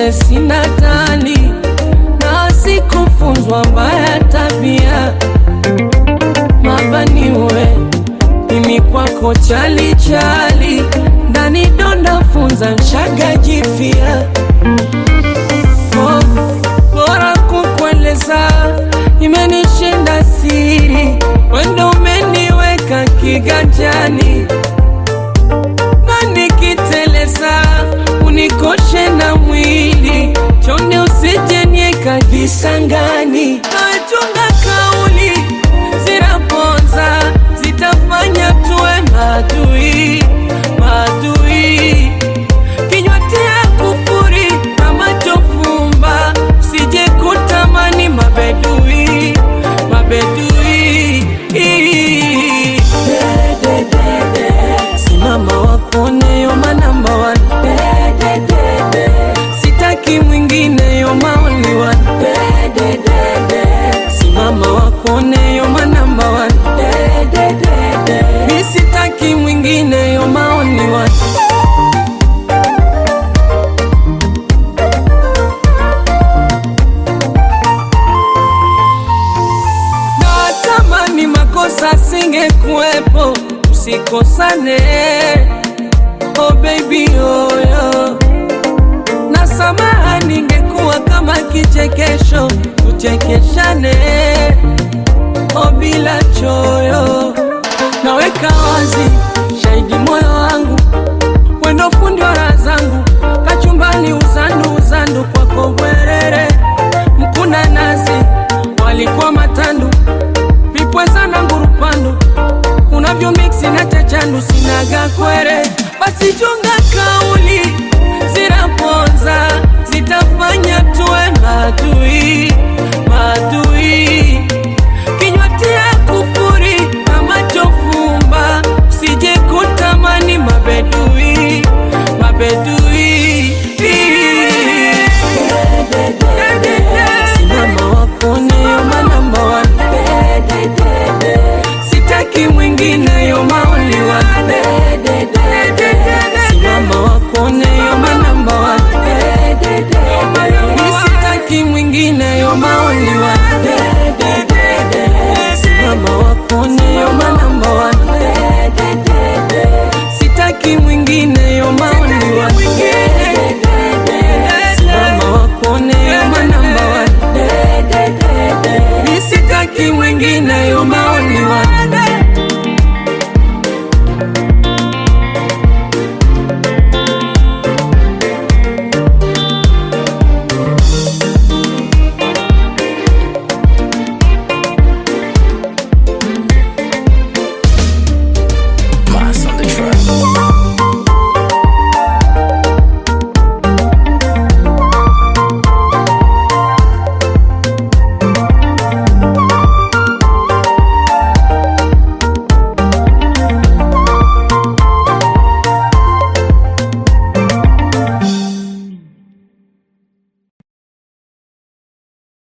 vile sina tani na sikufunzwa mbaya tabia. Mabaniwe mimi kwako chalichali ndani donda funza mshaga oh, bora kukweleza imenishinda siri wendo umeniweka kiganjani. Na nikiteleza unikoshe na mwili usijenieka makosa singekuwepo, usikosane. Oh baby oyo. Na samaha, ningekuwa kama kichekesho, tuchekeshane. Oh bila choyo, naweka wazi basi chunga kauli zinaponza zitafanya tuwe madui madui kinywa tia kufuri na macho fumba usije kutamani mabedui mabedui. Sitaki mwingine He will.